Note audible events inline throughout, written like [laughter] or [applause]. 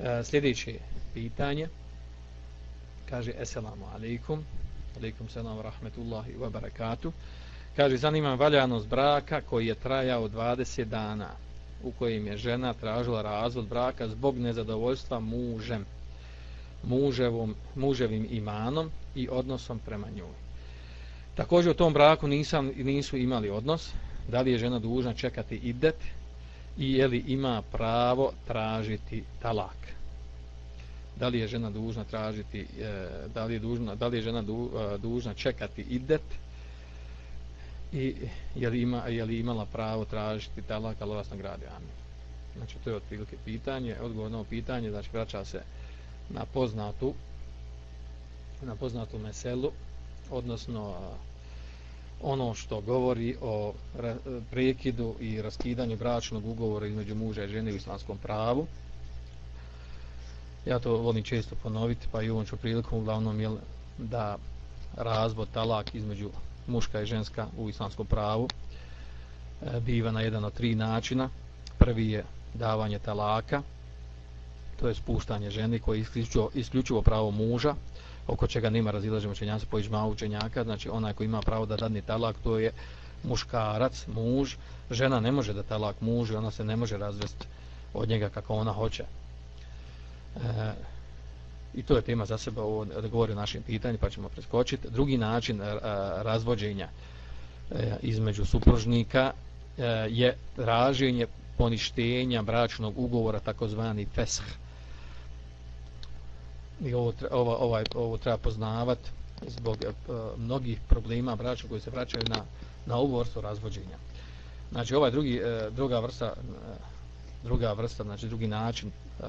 E, sljedeće pitanje. Kaže Esselamu alaikum. Alaikum selam rahmetullahi wa barakatuh. Kaže zanima valjanost braka koji je trajao 20 dana u kojim je žena tražila razvod braka zbog nezadovoljstva mužem muževom, muževim imanom i odnosom prema njoj. Također u tom braku nisam, nisu imali odnos, da li je žena dužna čekati idet? I je li ima pravo tražiti talak. Da li je žena dužna tražiti, e, da li je, dužna, da li je žena du, e, dužna čekati idet i je li, ima, je li imala pravo tražiti talak, ali vas nagradi Amin. Znači, to je otprilike pitanje, odgovor na ovo pitanje, znači, vraća se na poznatu na poznatu meselu, odnosno ono što govori o prekidu i raskidanju bračnog ugovora između muža i žene u islamskom pravu. Ja to volim često ponoviti, pa i ovom ću prilikom uglavnom je da razvod talak između muška i ženska u islamskom pravu e, biva na jedan od tri načina. Prvi je davanje talaka, to je spuštanje žene koje je isključivo, isključivo pravo muža, oko čega nema razilaženja učenjaka po ižma učenjaka, znači onaj koji ima pravo da dadne talak, to je muškarac, muž, žena ne može da talak muž, ona se ne može razvesti od njega kako ona hoće. E, I to je tema za sebe, ovo da govori o našim pitanju, pa ćemo preskočiti. Drugi način a, razvođenja e, između supružnika e, je traženje poništenja bračnog ugovora, takozvani fesh i ovo, ovo, ovaj, ovo treba poznavati zbog e, mnogih problema braća koji se vraćaju na, na ovu vrstu razvođenja. Znači ovaj drugi, e, druga vrsta e, druga vrsta, znači drugi način e,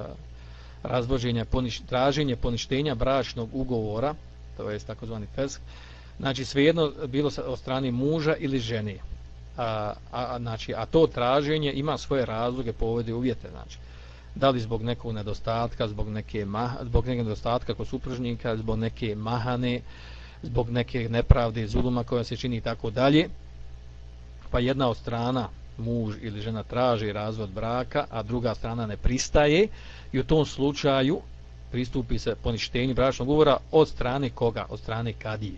razvođenja, poniš, traženje poništenja bračnog ugovora, to je takozvani fesk, znači svejedno bilo sa, od strane muža ili žene. A, a, znači, a to traženje ima svoje razloge, povode uvjete, znači da li zbog nekog nedostatka, zbog neke mah, zbog nekog nedostatka kod supružnika, zbog neke mahane, zbog neke nepravde, zuluma koja se čini i tako dalje. Pa jedna od strana, muž ili žena traži razvod braka, a druga strana ne pristaje i u tom slučaju pristupi se poništenju bračnog ugovora od strane koga? Od strane kadije.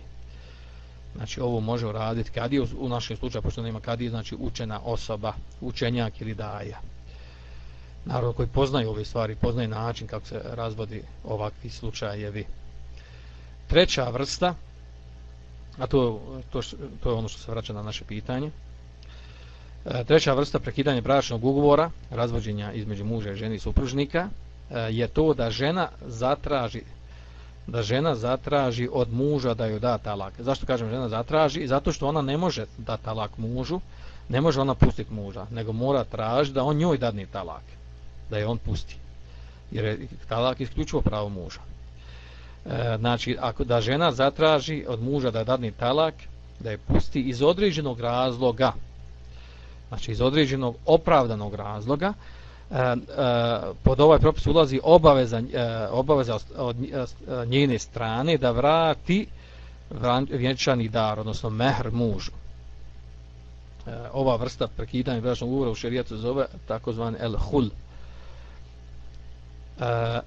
Znači ovo može uraditi kadije, u našem slučaju, pošto nema kadije, znači učena osoba, učenjak ili daja narod koji poznaju ove stvari, poznaje način kako se razvodi ovakvi slučajevi. Treća vrsta, a to, to, to je ono što se vraća na naše pitanje, e, treća vrsta prekidanja bračnog ugovora, razvođenja između muža i žene i supružnika, e, je to da žena zatraži da žena zatraži od muža da joj da talak. Zašto kažem žena zatraži? Zato što ona ne može da talak mužu, ne može ona pustiti muža, nego mora tražiti da on njoj dadne talak da je on pusti. Jer je talak isključivo pravo muža. E, znači, ako da žena zatraži od muža da dadne talak, da je pusti iz određenog razloga, znači iz određenog opravdanog razloga, e, e, pod ovaj propis ulazi obaveza, e, obaveza od njene strane da vrati vjenčani dar, odnosno mehr mužu. E, ova vrsta prekidanja bračnog ugovora u šerijatu zove takozvan el-hul, E,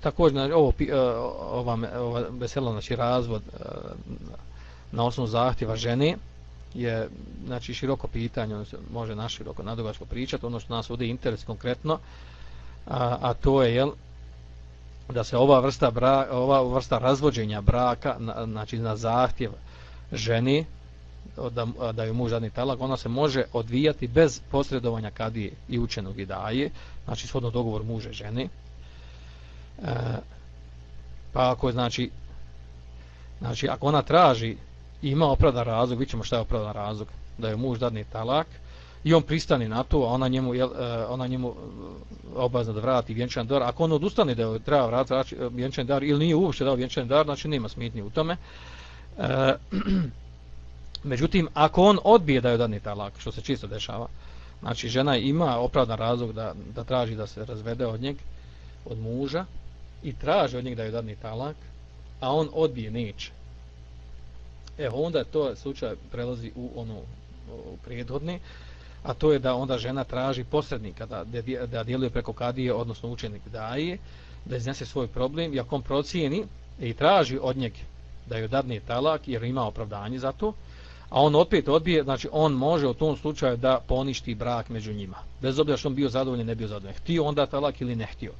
također znači, ovo eh, ova ova vesela znači razvod eh, na osnovu zahtjeva žene je znači široko pitanje ono se može na široko nadugačko pričati ono što nas ovdje interes konkretno a, a to je jel da se ova vrsta bra, ova vrsta razvođenja braka na, znači na zahtjev žene da, da je muž zadnji talak, ona se može odvijati bez posredovanja kadije i učenog i daje, znači shodno dogovor muže žene. E, pa ako je znači, znači ako ona traži ima opravdan razlog, vidimo šta je opravdan razlog, da je muž zadnji talak, i on pristani na to, a ona njemu, e, ona njemu e, obazna da vrati vjenčan dar, ako on odustane da treba vratiti e, vjenčan dar ili nije uopšte dao vjenčan dar, znači nema smitnje u tome. E, Međutim, ako on odbije da joj dadne talak, što se čisto dešava, znači žena ima opravdan razlog da, da traži da se razvede od njeg, od muža, i traži od njeg da joj dadne talak, a on odbije neće. Evo, onda to slučaj prelazi u ono u prijedhodni, a to je da onda žena traži posrednika da, da djeluje preko kadije, odnosno učenik daje, da iznese svoj problem i ako on procijeni i traži od njeg da joj dadne talak jer ima opravdanje za to, a on opet odbije, znači on može u tom slučaju da poništi brak među njima. Bez obzira što on bio zadovoljen, ne bio zadovoljen. Htio onda talak ili ne htio.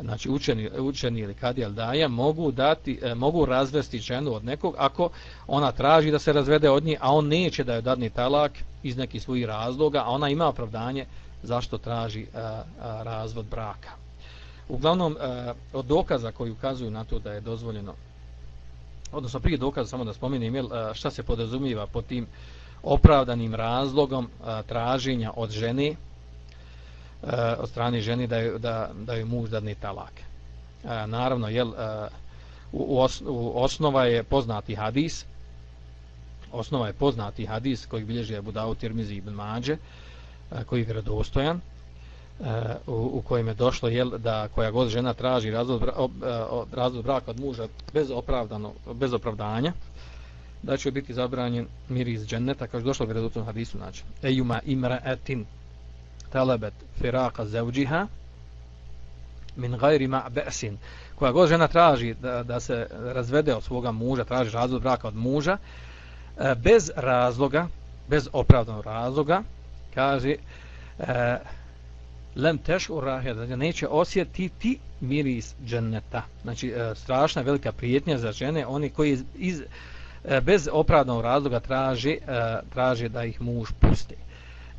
Znači učeni, učeni ili kadijal daja mogu dati, e, mogu razvesti ženu od nekog ako ona traži da se razvede od nje, a on neće da joj dadne talak iz nekih svojih razloga, a ona ima opravdanje zašto traži a, a, razvod braka. Uglavnom, a, od dokaza koji ukazuju na to da je dozvoljeno odnosno prije dokaza samo da spomenem jel, šta se podrazumiva pod tim opravdanim razlogom traženja od žene od strane žene da je, da, da je muž dadne talak. Naravno, jel, u, os, u osnova je poznati hadis osnova je poznati hadis koji bilježi Abu Dawud Tirmizi ibn Mađe koji je vjerodostojan u, u kojem je došlo jel, da koja god žena traži razvod, e, razvod braka od muža bez, opravdano, bez opravdanja, da će biti zabranjen miris dženneta, kao što došlo u vjerodotnom hadisu, znači, ejuma imra etin talabet firaka zevđiha min gajri ma besin, koja god žena traži da, da se razvede od svoga muža, traži razvod braka od muža, e, bez razloga, bez opravdanog razloga, kaže, e, lem teš urahe, da neće osjetiti miris dženneta. Znači, e, strašna velika prijetnja za žene, oni koji iz, e, bez opravdanog razloga traže, e, traže da ih muž pusti.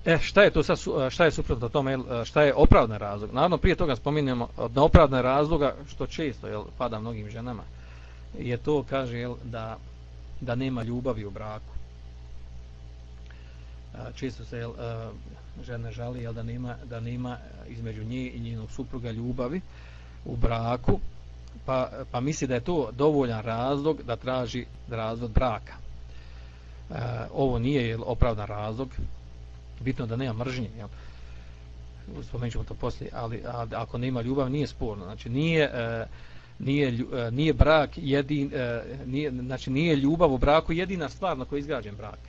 E, šta je to sad, e, šta je suprotno tome, e, šta je opravdan razlog? Naravno, prije toga spominjemo na opravdan razloga, što često jel, pada mnogim ženama, je to, kaže, jel, da, da nema ljubavi u braku. Često se jel, žena žali jel, da nema da nema e, između nje i njenog supruga ljubavi u braku pa, pa misli da je to dovoljan razlog da traži razvod braka. E, ovo nije jel, opravdan razlog. Bitno da nema mržnje jel. spomenut ćemo to poslije ali, a, ako nema ljubav nije sporno. Znači nije e, nije, e, nije brak jedin e, nije, znači nije ljubav u braku jedina stvar na kojoj je izgrađen brak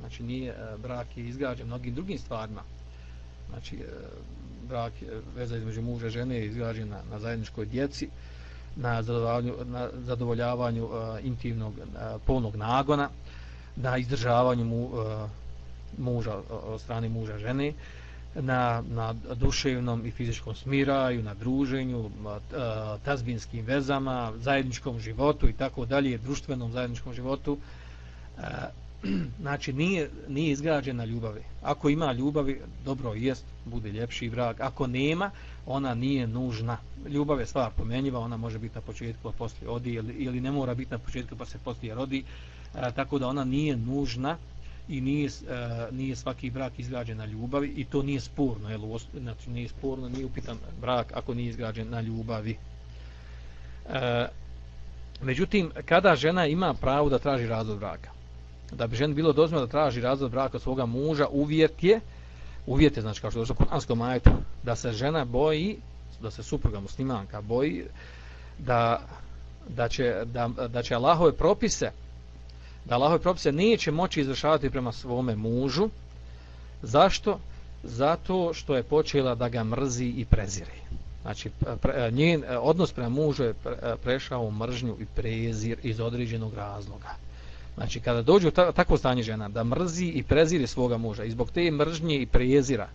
znači nije e, brak je izgrađen mnogim drugim stvarima znači e, brak e, veza između muža i žene je izgrađen na, na zajedničkoj djeci na zadovoljavanju, na zadovoljavanju uh, intimnog uh, polnog nagona na izdržavanju mu, uh, muža od strane muža žene na, na duševnom i fizičkom smiraju, na druženju, uh, tazbinskim vezama, zajedničkom životu i tako dalje, društvenom zajedničkom životu. Uh, [clears throat] znači nije, nije izgrađena ljubavi. Ako ima ljubavi, dobro jest, bude ljepši brak. Ako nema, ona nije nužna. Ljubav je stvar pomenjiva, ona može biti na početku, pa poslije odi, ili, ili ne mora biti na početku, pa se poslije rodi. E, tako da ona nije nužna i nije, e, nije svaki brak izgrađen na ljubavi i to nije sporno. Jel, znači nije sporno, nije upitan brak ako nije izgrađen na ljubavi. E, međutim, kada žena ima pravo da traži razvod braka? Da bi žena bilo dozvoljeno da traži razvod braka svoga muža, uvjet je, uvjet je, znači kao što je došlo u Kuranskom majetu, da se žena boji, da se supruga muslimanka boji, da, da, će, da, da će Allahove propise, da Allahove propise neće moći izvršavati prema svome mužu. Zašto? Zato što je počela da ga mrzi i prezire. Znači, pre, njen odnos prema mužu je prešao u mržnju i prezir iz određenog razloga. Znači, kada dođe u ta, takvo stanje žena, da mrzi i prezire svoga muža i zbog te mržnje i prezira,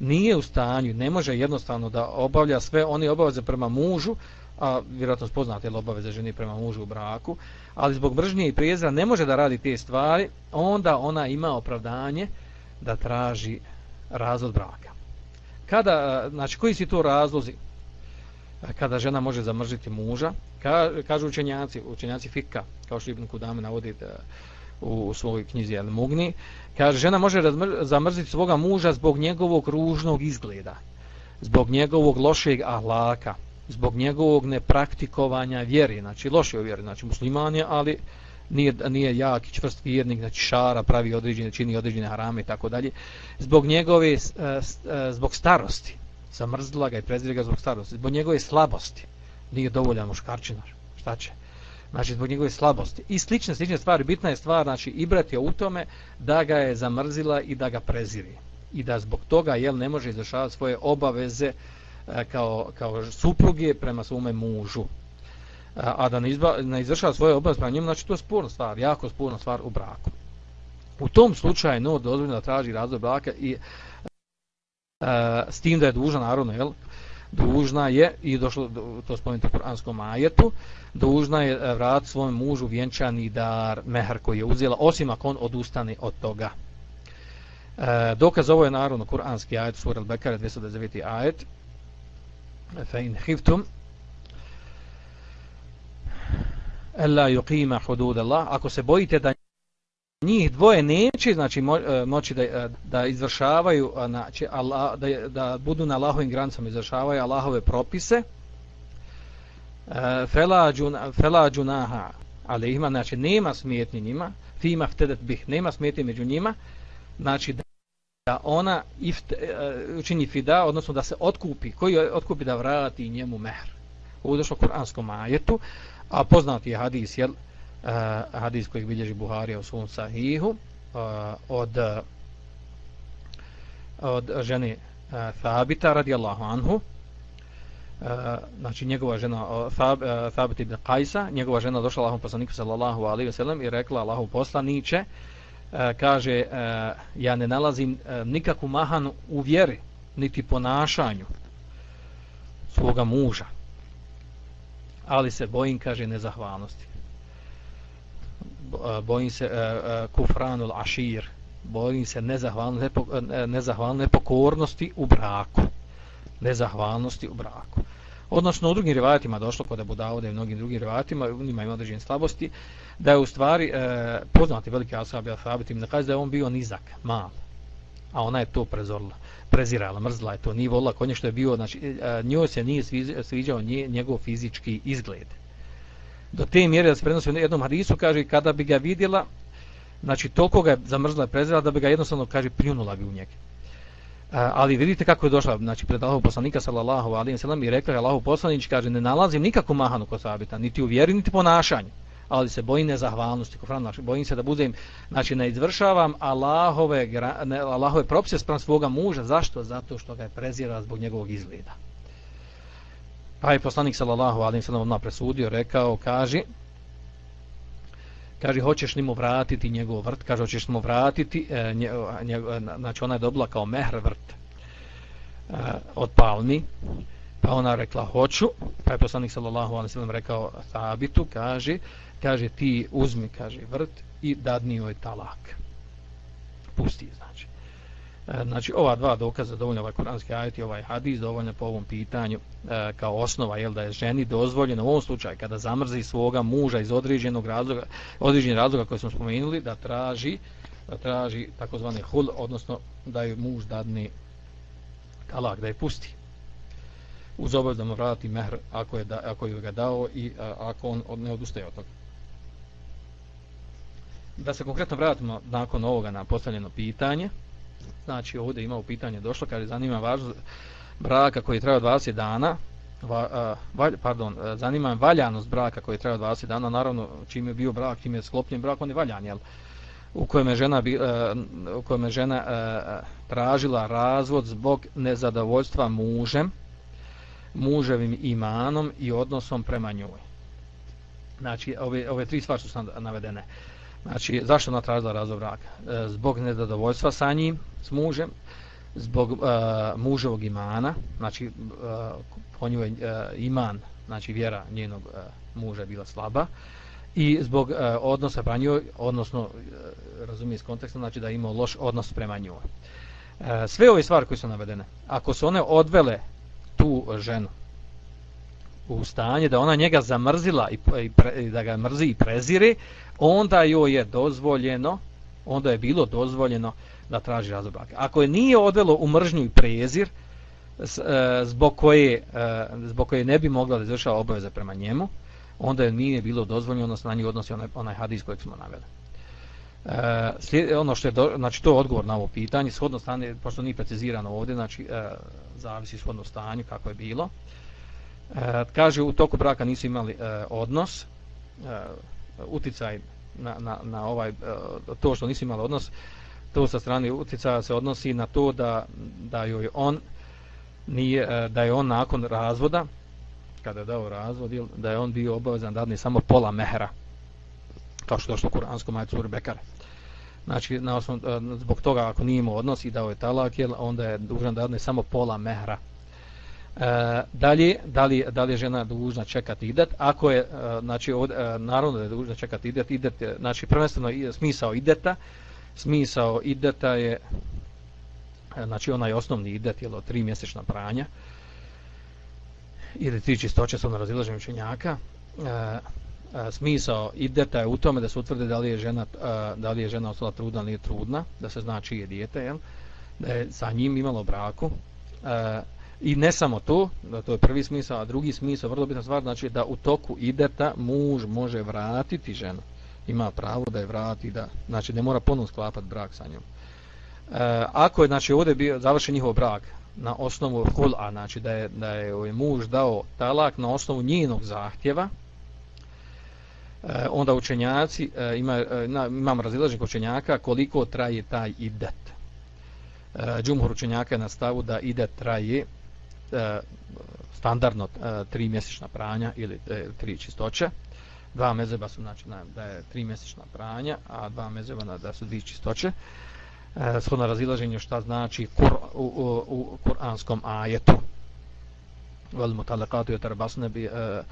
nije u stanju, ne može jednostavno da obavlja sve one obaveze prema mužu, a vjerojatno spoznate je obaveze ženi prema mužu u braku, ali zbog mržnje i prezira ne može da radi te stvari, onda ona ima opravdanje da traži razvod braka. Kada, znači, koji su to razlozi? Kada žena može zamrziti muža, ka, kažu učenjaci, učenjaci fika, kao što Ibn Kudame navodi da, u, u svojoj knjizi El Mugni, kaže žena može zamrziti svoga muža zbog njegovog ružnog izgleda, zbog njegovog lošeg ahlaka, zbog njegovog nepraktikovanja vjeri, znači loše vjeri, znači musliman je, ali nije, nije jak i čvrst vjernik, znači šara, pravi određene, čini određene harame i tako dalje, zbog njegove, zbog starosti, zamrzila ga i prezira ga zbog starosti, zbog njegove slabosti, nije dovoljan muškarčina, šta će? Znači, zbog njegove slabosti. I slične, slične stvari, bitna je stvar, znači, i brat je u tome da ga je zamrzila i da ga preziri. i da zbog toga jel ne može izvršavati svoje obaveze e, kao, kao supruge prema svome mužu e, a da ne, izba, ne izvršava svoje obaveze prema njemu, znači to je sporna stvar, jako sporna stvar u braku. U tom slučaju no dozvoljeno da traži razvoj braka i E, s tim da je dužna naravno, jel? dužna je i došlo to spomenuto u Kur'anskom ajetu, dužna je e, vrat svom mužu vjenčani dar mehar koji je uzela, osim ako on odustane od toga. E, dokaz ovo je naravno Kur'anski ajet, sura Al-Bekara, 209. ajet. fa in khiftum alla yuqima hudud Allah ako se bojite da njih dvoje neće znači e, moći da, e, da izvršavaju znači Allah da, da budu na Allahovim granicama izvršavaju Allahove propise. E, Fela juna ali junaha znači nema smetnji njima. Fima ftedet bih nema smetnji među njima. Znači da ona ift, učini fida odnosno da se otkupi koji otkupi da vrati njemu mehr. U došlo kuranskom ajetu A poznati je hadis, jel? Uh, hadis kojeg bilježi Buharija u svom sahihu uh, od eh, od žene uh, Thabita radijallahu anhu uh, znači njegova žena uh, Thab, uh, Thabit ibn Qajsa njegova žena došla Allahom poslaniku sallallahu alaihi wa sallam i rekla Allahu poslaniće uh, kaže uh, ja ne nalazim uh, nikakvu mahanu u vjeri niti ponašanju svoga muža ali se bojim, kaže, nezahvalnosti. Eh, bojim se eh, eh, kufranul ašir, bojim se nezahvalne, nepo, nezahvalne pokornosti u braku. Nezahvalnosti u braku. Odnosno, u drugim rivajatima došlo kod Abu Dauda i mnogim drugim rivajatima, u njima ima određene slabosti, da je u stvari e, poznati veliki asab, ja fabitim, da kaže da je on bio nizak, mal, a ona je to prezorila prezirala, mrzla je to, nije volila konje što je bio, znači e, njoj se nije sviđao njegov fizički izgled. Do te mjere da se prenosi u jednom hadisu, kaže, kada bi ga vidjela, znači toliko ga je zamrzla i prezirala da bi ga jednostavno, kaže, pljunula bi u njega. Ali vidite kako je došla, znači pred Allahov poslanika sallallahu alejhi sallam, i rekla je Allahov poslanić kaže ne nalazim nikakvu mahanu kod sabita, niti u vjeri niti ponašanju ali se bojim nezahvalnosti, kufran, znači bojim se da budem, znači ne izvršavam Allahove, ne, Allahove propise sprem svoga muža, zašto? Zato što ga je prezirala zbog njegovog izgleda. Pa je poslanik sallallahu alaihi sallam odmah presudio, rekao, kaže, kaže, hoćeš li mu vratiti njegov vrt, kaže, hoćeš li mu vratiti, e, nje, nje, znači ona je dobila kao mehr vrt e, od palmi, pa ona rekla, hoću, pa je poslanik sallallahu alaihi sallam rekao, sabitu, kaže, kaže ti uzmi kaže vrt i dadni joj talak. Pusti znači. e, E, znači ova dva dokaza dovoljno ovaj kuranski ajet i ovaj hadis dovoljno po ovom pitanju e, kao osnova je da je ženi dozvoljeno u ovom slučaju kada zamrzi svoga muža iz određenog razloga određenog razloga koji smo spomenuli da traži da traži takozvani hul odnosno da je muž dadni talak da je pusti uz obavez da mu vrati mehr ako je, da, ako je ga dao i a, ako on od, ne odustaje od toga da se konkretno vratimo nakon ovoga na postavljeno pitanje. Znači ovdje ima u pitanje došlo kaže zanima važnost braka koji treba 20 dana. Va, a, valj, pardon, zanima valjanost braka koji treba 20 dana. Naravno, čim je bio brak, čim je sklopljen brak, on je valjan, jel? U kojem je žena, bi, a, u kojem je žena a, tražila razvod zbog nezadovoljstva mužem, muževim imanom i odnosom prema njoj. Znači, ove, ove tri stvari su sam navedene. Znači, zašto ona tražila razvod braka? E, zbog nezadovoljstva sa njim, s mužem, zbog e, muževog imana, znači, e, po njoj e, iman, znači vjera njenog e, muža bila slaba, i zbog e, odnosa prema njoj, odnosno, e, razumije iz konteksta, znači da ima loš odnos prema njoj. E, sve ove stvari koje su navedene, ako su one odvele tu ženu u stanje da ona njega zamrzila i, i, pre, da ga mrzi i prezire, onda joj je dozvoljeno, onda je bilo dozvoljeno da traži razvod braka. Ako je nije odvelo u mržnju i prezir, e, zbog koje, e, zbog koje ne bi mogla da izvršava obaveze prema njemu, onda je nije bilo dozvoljeno, odnosno na nju odnosi onaj, onaj hadis kojeg smo naveli. E, slijed, ono što je, do, znači to je odgovor na ovo pitanje, shodno stanje, pošto nije precizirano ovdje, znači e, zavisi shodno stanju kako je bilo. E, kaže, u toku braka nisu imali e, odnos, e, uticaj na, na, na ovaj, e, to što nisu imali odnos, to sa strane uticaja se odnosi na to da, da joj on nije, e, da je on nakon razvoda kada je dao razvod da je on bio obavezan da dadne samo pola mehra kao što je došlo u kuranskom majcu Uri Bekare. Znači na osnovu, e, zbog toga ako nije imao odnos i dao je talak jel, onda je dužan da dadne samo pola mehra. E, dalje, da li, da li je žena dužna čekati idet? Ako je, e, znači, od, e, naravno da je dužna čekati idet, idet znači, prvenstveno smisao ideta, smisao ideta je, e, znači, onaj osnovni idet, jel, tri mjesečna pranja, ili tri čistoće, sam na razilaženju učenjaka, e, e, smisao ideta je u tome da se utvrde da li je žena, e, da li je žena ostala trudna ili nije trudna, da se zna čije dijete, jel, da je sa njim imalo braku, e, I ne samo to, da to je prvi smisao, a drugi smisao, vrlo bitna stvar, znači da u toku ideta muž može vratiti ženu. Ima pravo da je vrati, da, znači ne mora ponovno sklapati brak sa njom. E, ako je znači ovdje bio završen njihov brak na osnovu hula, znači da je, da je ovaj muž dao talak na osnovu njenog zahtjeva, e, onda učenjaci, e, ima, e, na, imam razilaženje učenjaka koliko traje taj idet. E, džumhur učenjaka je na stavu da idet traje Eh, standardno eh, tri mjesečna pranja ili eh, tri čistoće. Dva mezeba su znači da je tri mjesečna pranja, a dva mezeba da su dvije čistoće. E, shodno razilaženje šta znači kur, u, u, u kuranskom ajetu. Vel mutalakatu je tarbasne bi e,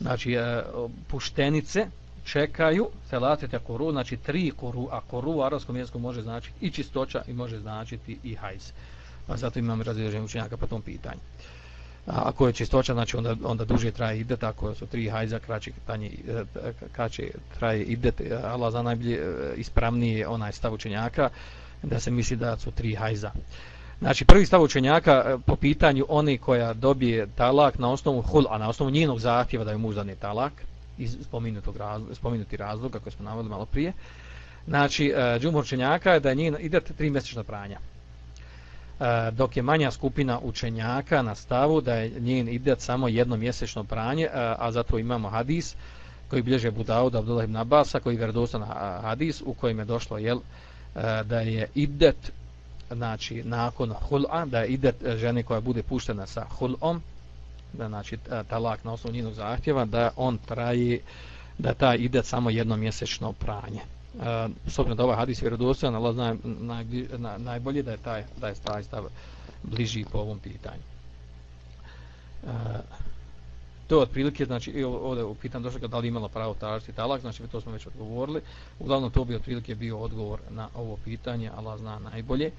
znači e, puštenice čekaju selatete kuru, znači tri kuru, a kuru u arabskom jeziku može značiti i čistoća i može značiti i hajz pa zato imam razliježenje učenjaka po tom pitanju. A ako je čistoća, znači onda, onda duže traje ide, tako su tri hajza, kraće, tanje, e, kraće traje idet, Allah za najbolje e, ispravnije onaj stav učenjaka, da se misli da su tri hajza. Znači, prvi stav učenjaka e, po pitanju oni koja dobije talak na osnovu hul, a na osnovu njenog zahtjeva da je muž dane talak, iz spominutog razloga, spominuti razloga koje smo navodili malo prije, znači, džumor učenjaka je da je njen, ide tri mjesečna pranja. Dok je manja skupina učenjaka na stavu da je njen idet samo jedno mjesečno pranje, a zato imamo hadis koji bilježe Budauda Abdullah ibn Abasa, koji je vjerodostan hadis u kojem je došlo jel, da je idet znači nakon hul'a, da je idet žene koja bude puštena sa hul'om, da znači talak na osnovu njenog zahtjeva, da on traji, da ta idat samo jedno mjesečno pranje. E, s obzirom da ovaj hadis vjerodostojan, Allah zna naj, naj, najbolje da je taj da je taj stav bliži po ovom pitanju. Uh, to je otprilike, znači ovdje u pitanju došlo da li imalo pravo tražiti talak, znači to smo već odgovorili. Uglavnom to bi otprilike bio odgovor na ovo pitanje, Allah zna najbolje.